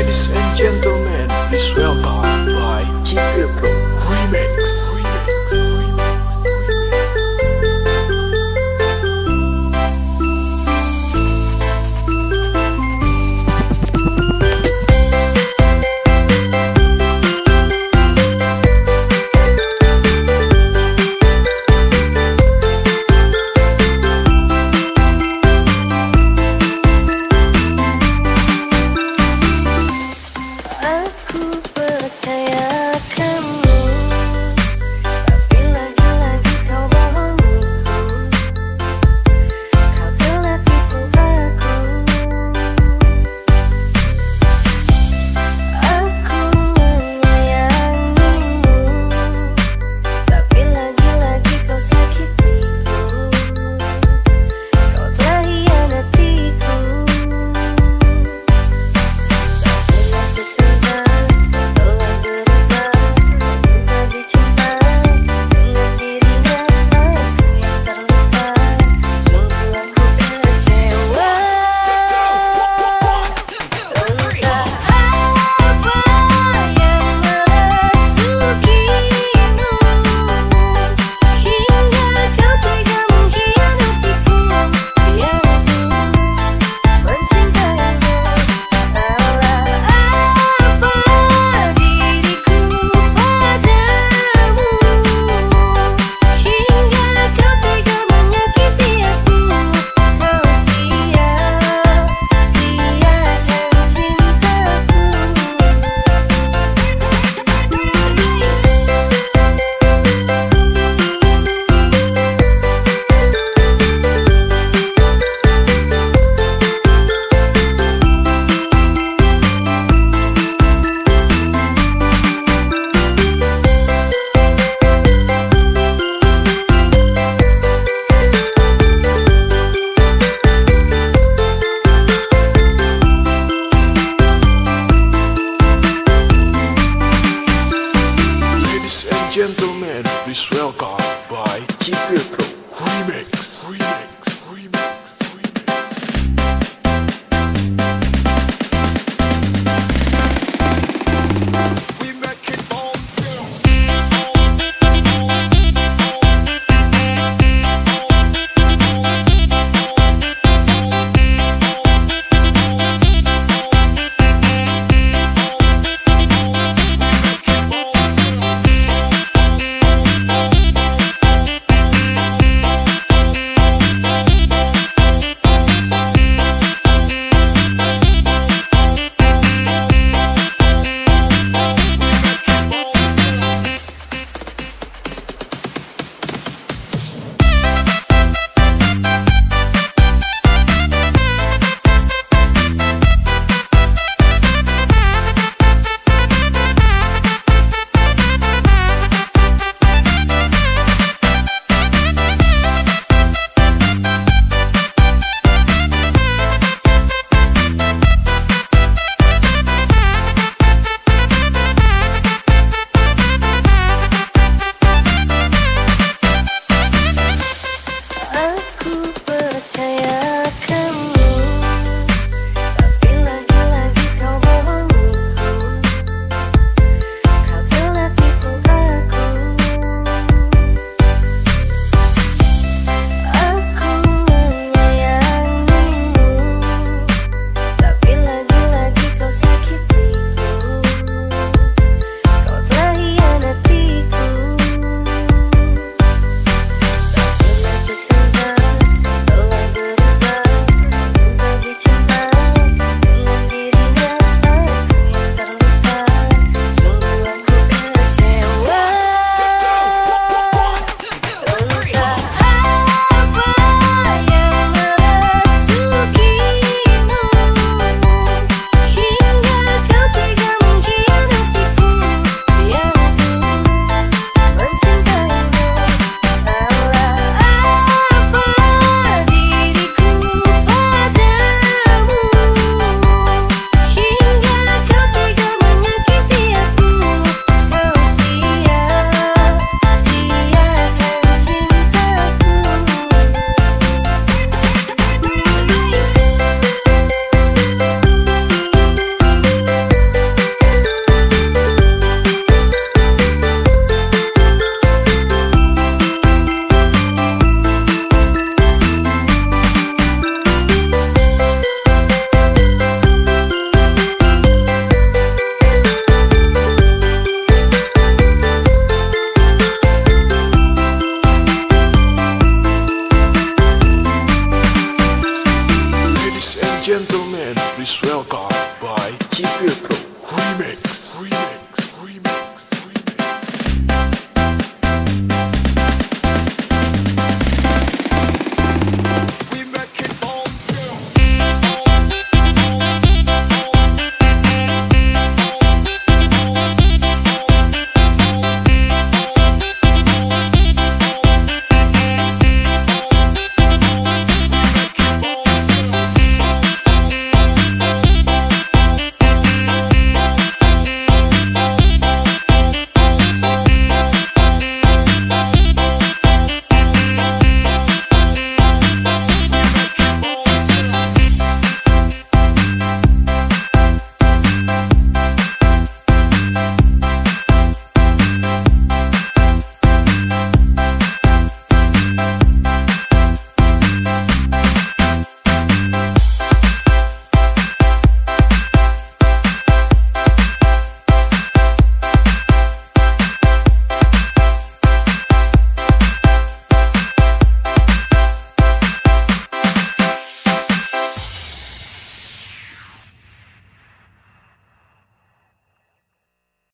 Ladies and gentlemen, please welcome by Chipil Pro gentlemen, please welcome by Chief